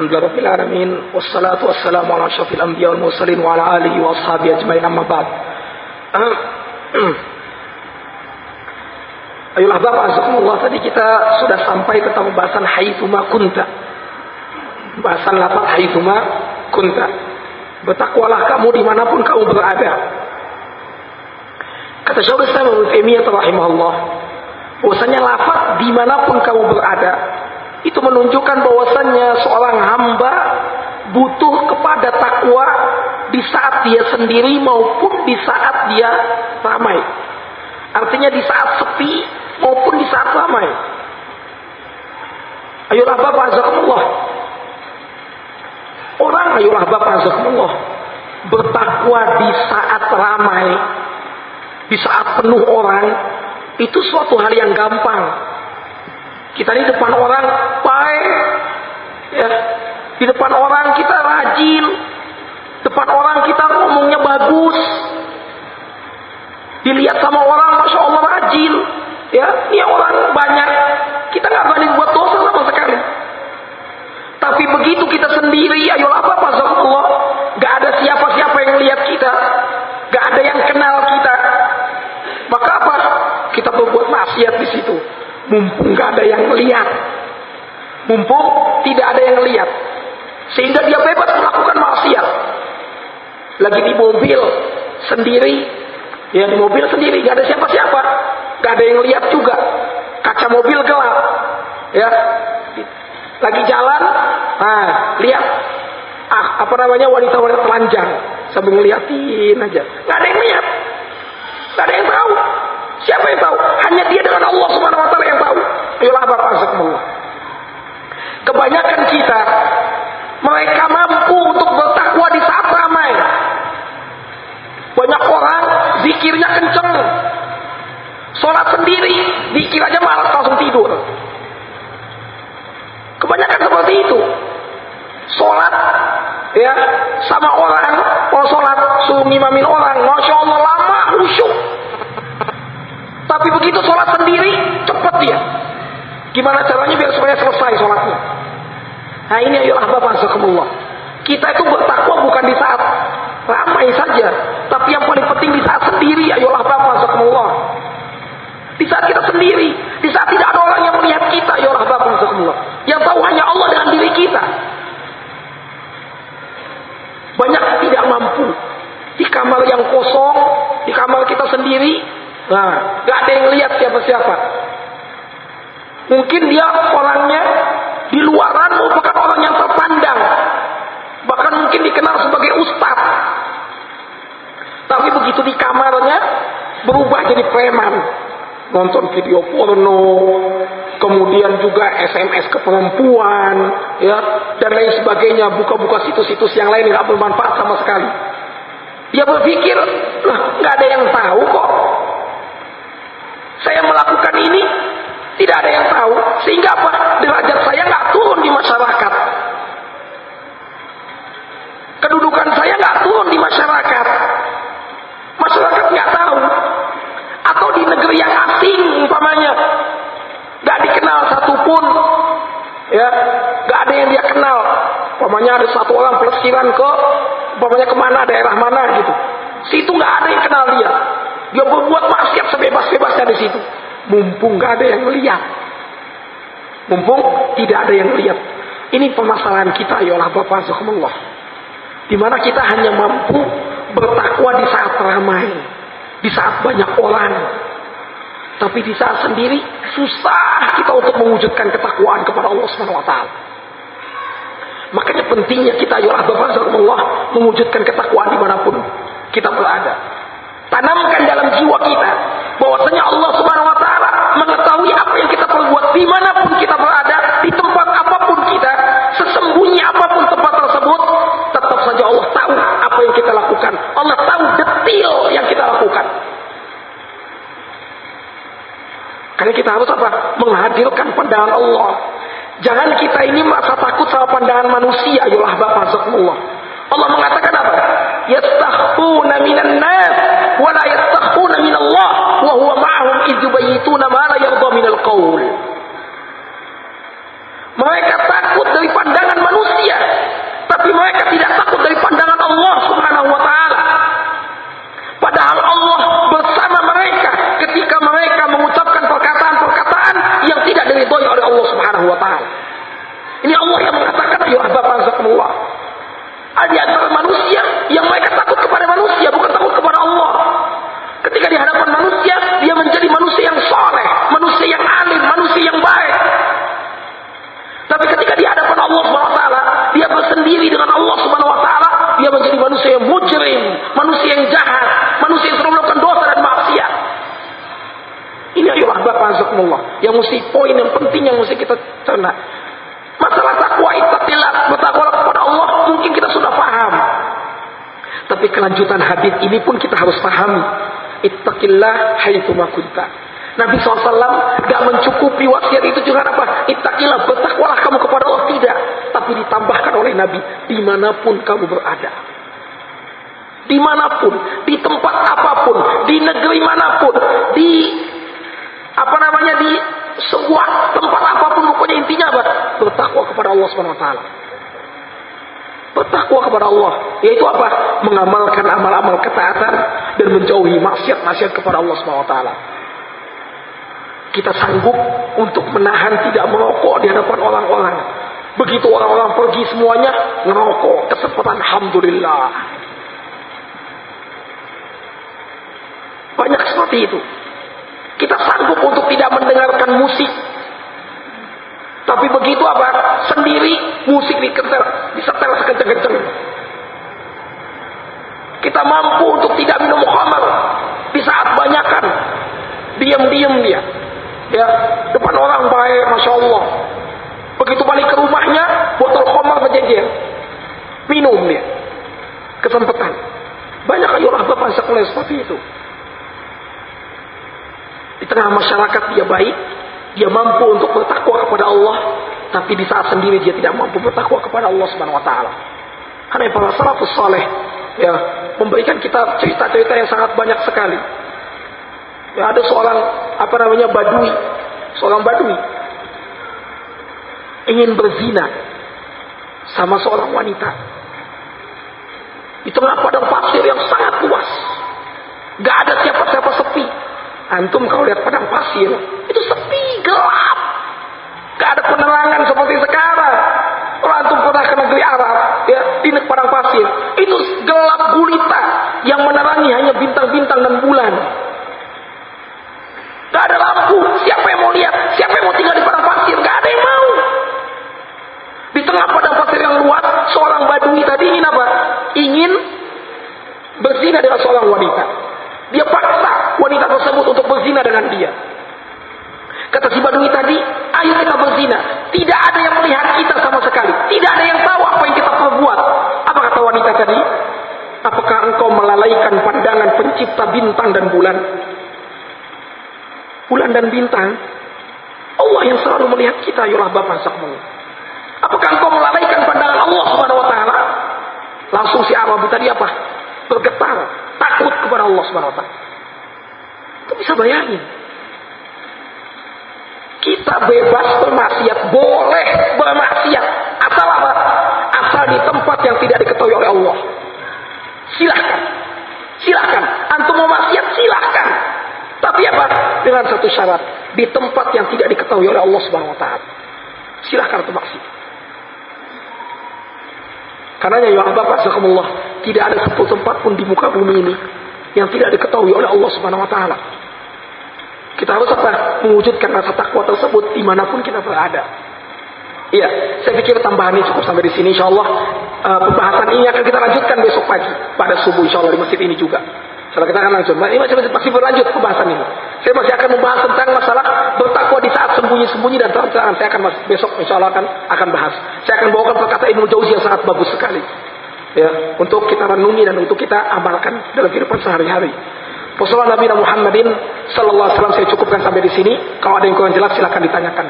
Alhamdulillahirabbil wassalamu. Ayolah Bapak tadi kita sudah sampai ke pembahasan haitsuma kunta. Bahasan lapat haitsuma kunta. Bertakwalah kamu di mana pun kamu berada. Kata Syaikhul Islam Ibnu Taimiyah rahimahullah, bahwasanya lafaz di mana pun kamu berada itu menunjukkan bahwasannya seorang hamba butuh kepada takwa di saat dia sendiri maupun di saat dia ramai. Artinya di saat sepi maupun di saat ramai. Ayolah Bapak Azakumullah. Orang ayolah Bapak Azakumullah. Bertakwa di saat ramai. Di saat penuh orang. Itu suatu hal yang gampang. Kita di depan orang baik. Ya. Di depan orang kita rajin. Depan orang kita ngomongnya bagus. Dilihat sama orang, masya Allah rajin. Ya, ini orang banyak. Kita nggak berani buat dosa sama sekali. Tapi begitu kita sendiri, ayolah apa Allah, nggak ada siapa-siapa yang lihat kita, nggak ada yang kenal kita. Maka apa? Kita berbuat maksiat di situ. Mumpung nggak ada yang lihat, mumpung tidak ada yang lihat, sehingga dia bebas melakukan maksiat. Lagi di mobil sendiri, ya di mobil sendiri, nggak ada siapa-siapa, nggak ada yang lihat juga. Kaca mobil gelap, ya. Lagi jalan, ah lihat, ah apa namanya? Wanita-wanita telanjang. Sambil ngeliatin aja, nggak ada yang lihat, Siapa yang tahu? Hanya dia dengan Allah Subhanahu Wa Taala yang tahu. Ayolah bapak Allah. Kebanyakan kita mereka mampu untuk bertakwa di saat ramai. Banyak orang zikirnya kenceng. Sholat sendiri, zikir aja malas langsung tidur. Kebanyakan seperti itu. Sholat ya sama orang, oh sholat suruh ngimamin orang, masya Allah lama khusyuk. Tapi begitu sholat sendiri, cepat dia. Gimana caranya biar supaya selesai sholatnya? Nah ini ayolah Bapak Zakumullah. Kita itu bertakwa bukan di saat ramai saja. Tapi yang paling penting di saat sendiri. Ayolah Bapak Zakumullah. Di saat kita sendiri. Di saat tidak ada orang yang melihat kita. Ayolah Bapak Zakumullah. Yang tahu hanya Allah dengan diri kita. Banyak tidak mampu. Di kamar yang kosong. Di kamar kita sendiri. Nah, gak ada yang lihat siapa-siapa. Mungkin dia orangnya di luaran merupakan orang yang terpandang. Bahkan mungkin dikenal sebagai ustadz. Tapi begitu di kamarnya berubah jadi preman. Nonton video porno, kemudian juga SMS ke perempuan, ya, dan lain sebagainya. Buka-buka situs-situs yang lain nggak bermanfaat sama sekali. Dia berpikir, nggak ada yang tahu kok. Saya melakukan ini tidak ada yang tahu. Sehingga apa? Derajat saya nggak turun di masyarakat. Kedudukan saya nggak turun di masyarakat. Masyarakat nggak tahu. Atau di negeri yang asing umpamanya. Nggak dikenal satupun. Ya, nggak ada yang dia kenal. Umpamanya ada satu orang pelesiran ke, umpamanya ke mana, daerah mana gitu. Situ nggak ada yang kenal dia. Dia berbuat maksiat sebebas-bebasnya di situ. Mumpung nggak ada yang lihat. Mumpung tidak ada yang lihat. Ini permasalahan kita ya Allah Bapak Zuhumullah. Di mana kita hanya mampu bertakwa di saat ramai. Di saat banyak orang. Tapi di saat sendiri susah kita untuk mewujudkan ketakwaan kepada Allah Subhanahu wa taala. Makanya pentingnya kita ya Allah Bapak Zuhumullah mewujudkan ketakwaan di mana pun kita berada. Tanamkan dalam jiwa kita bahwasanya Allah Subhanahu wa taala mengetahui apa yang kita perbuat di mana pun kita berada, di tempat apa pun kita, sesembunyi apa pun tempat tersebut, tetap saja Allah tahu apa yang kita lakukan. Allah tahu detail yang kita lakukan. Karena kita harus apa? Menghadirkan pandangan Allah. Jangan kita ini merasa takut sama pandangan manusia, ayolah Bapak Zakumullah. Allah mengatakan apa? Yastakhfuna minan nas idh itu ma la yarda minal qaul. Mereka takut dari pandangan manusia, tapi mereka tidak takut dari pandangan Allah Subhanahu wa taala. Padahal Allah bersama mereka ketika mereka mengucapkan perkataan-perkataan yang tidak diridhoi oleh Allah Subhanahu wa taala. Ini Allah yang mengatakan ya abang semua, antara manusia bersendiri dengan Allah SWT, dia menjadi manusia yang mujrim, manusia yang jahat, manusia yang selalu melakukan dosa dan maksiat. Ini adalah Bapak Azakumullah. Yang mesti poin yang penting yang mesti kita cerna. Masalah takwa ittaqillah, bertakwa kepada Allah mungkin kita sudah paham. Tapi kelanjutan hadis ini pun kita harus pahami. Ittaqillah haitsu kunta. Nabi SAW gak mencukupi wasiat itu juga apa? Ittaqillah, bertakwalah kamu kepada Allah. Tidak. Tapi ditambahkan oleh Nabi, di mana pun kamu berada. Di mana pun, di tempat apa pun, di negeri mana pun, di apa namanya di sebuah tempat apa pun pokoknya intinya apa? Bertakwa kepada Allah Subhanahu wa taala. Bertakwa kepada Allah, yaitu apa? Mengamalkan amal-amal ketaatan dan menjauhi maksiat-maksiat kepada Allah Subhanahu wa taala. Kita sanggup untuk menahan tidak merokok di hadapan orang-orang. Begitu orang-orang pergi semuanya ngerokok, kesempatan alhamdulillah. Banyak seperti itu. Kita sanggup untuk tidak mendengarkan musik. Tapi begitu apa? Sendiri musik diketer, disetel sekenceng-kenceng. Kita mampu untuk tidak minum khamar di saat banyakan. Diam-diam dia. Ya, depan orang baik, masya Allah. Begitu balik ke rumahnya, botol khamar berjejer. Minum dia. Kesempatan. Banyak ayulah bapak sekolah seperti itu. Di tengah masyarakat dia baik, dia mampu untuk bertakwa kepada Allah, tapi di saat sendiri dia tidak mampu bertakwa kepada Allah Subhanahu wa taala. Karena para salafus saleh ya memberikan kita cerita-cerita yang sangat banyak sekali. Ya, ada seorang apa namanya badui, seorang badui ingin berzina sama seorang wanita di tengah padang pasir yang sangat luas. Gak ada siapa-siapa sepi. Antum kalau lihat padang pasir, itu sepi, gelap. Gak ada penerangan seperti sekarang. Kalau antum pernah ke negeri Arab, ya, di padang pasir, itu gelap gulita yang menerangi hanya bintang-bintang dan bulan. Wanita. Dia paksa wanita tersebut untuk berzina dengan dia. Kata si Badui tadi, ayo kita berzina. Tidak ada yang melihat kita sama sekali. Tidak ada yang tahu apa yang kita perbuat. Apa kata wanita tadi? Apakah engkau melalaikan pandangan pencipta bintang dan bulan? Bulan dan bintang? Allah yang selalu melihat kita, yolah Bapak Sakmu. Apakah engkau melalaikan pandangan Allah Subhanahu wa taala? Langsung si Arabi tadi apa? Bergetar takut kepada Allah Subhanahu wa taala. Itu bisa bayangin. Kita bebas bermaksiat, boleh bermaksiat. Asal apa? Asal di tempat yang tidak diketahui oleh Allah. Silahkan. Silahkan. Antum mau maksiat, silahkan. Tapi apa? Dengan satu syarat. Di tempat yang tidak diketahui oleh Allah Subhanahu wa taala. Silahkan untuk maksiat. Karena ya Bapak Zakumullah, tidak ada satu tempat pun di muka bumi ini yang tidak diketahui oleh Allah Subhanahu wa taala. Kita harus apa? Mewujudkan rasa takwa tersebut di mana pun kita berada. Iya, saya pikir tambahan ini cukup sampai di sini. Insya Allah uh, pembahasan ini akan kita lanjutkan besok pagi pada subuh Insya Allah di masjid ini juga. Setelah kita akan langsung. Ini masih, masih berlanjut pembahasan ini. Saya masih akan membahas tentang masalah bertakwa di saat sembunyi-sembunyi dan terang-terangan. Saya akan masih, besok insya Allah akan akan bahas. Saya akan bawakan perkataan Ibnu Jauzi yang sangat bagus sekali. Ya, untuk kita renungi dan untuk kita amalkan dalam kehidupan sehari-hari. Wassalamualaikum Nabi Muhammadin Sallallahu Alaihi Wasallam saya cukupkan sampai di sini. Kalau ada yang kurang jelas silahkan ditanyakan.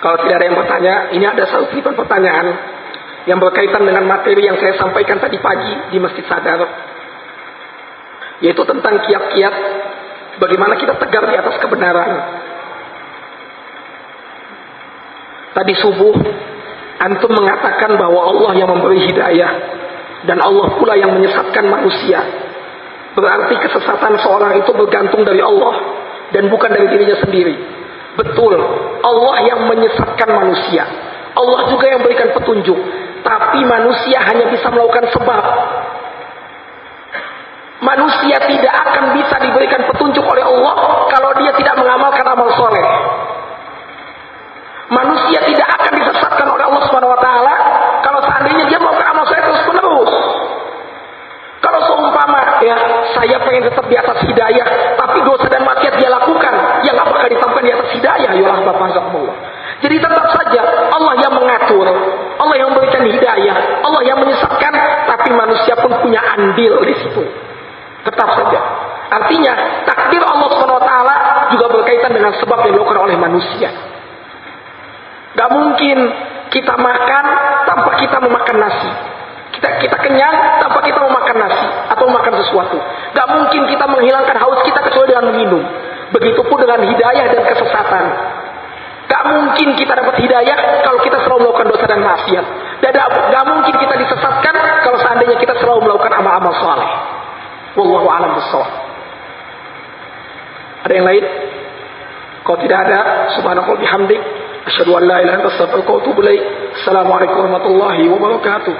Kalau tidak ada yang bertanya, ini ada satu pertanyaan yang berkaitan dengan materi yang saya sampaikan tadi pagi di Masjid Sadar. Yaitu tentang kiat-kiat bagaimana kita tegar di atas kebenaran. Tadi subuh Antum mengatakan bahwa Allah yang memberi hidayah dan Allah pula yang menyesatkan manusia. Berarti kesesatan seorang itu bergantung dari Allah dan bukan dari dirinya sendiri. Betul, Allah yang menyesatkan manusia. Allah juga yang berikan petunjuk. Tapi manusia hanya bisa melakukan sebab. Manusia tidak akan bisa diberikan petunjuk oleh Allah kalau dia tidak mengamalkan amal soleh. Manusia tidak akan disesatkan oleh Allah Subhanahu Wa Taala kalau seandainya dia melakukan amal soleh terus menerus. Kalau seumpama ya saya pengen tetap di atas hidayah, tapi dosa dan maksiat dia lakukan, yang apakah ditemukan di atas hidayah? Ya Allah Jadi tetap saja Allah yang mengatur, Allah yang memberikan hidayah, Allah yang menyesatkan, tapi manusia pun punya andil di situ. Tetap saja. Artinya takdir Allah swt juga berkaitan dengan sebab yang dilakukan oleh manusia. Gak mungkin kita makan tanpa kita memakan nasi. Kita kita kenyang tanpa kita memakan nasi atau memakan sesuatu. Gak mungkin kita menghilangkan haus kita kecuali dengan minum. Begitupun dengan hidayah dan kesesatan. Gak mungkin kita dapat hidayah kalau kita selalu melakukan dosa dan maksiat. Dan gak mungkin kita disesatkan kalau seandainya kita selalu melakukan amal-amal soleh. Wallahu a'lam bishawab. Ada yang lain? Kalau tidak ada, subhanallah bihamdik. Asyhadu an la ilaha illa anta wa atubu. Assalamualaikum warahmatullahi wabarakatuh.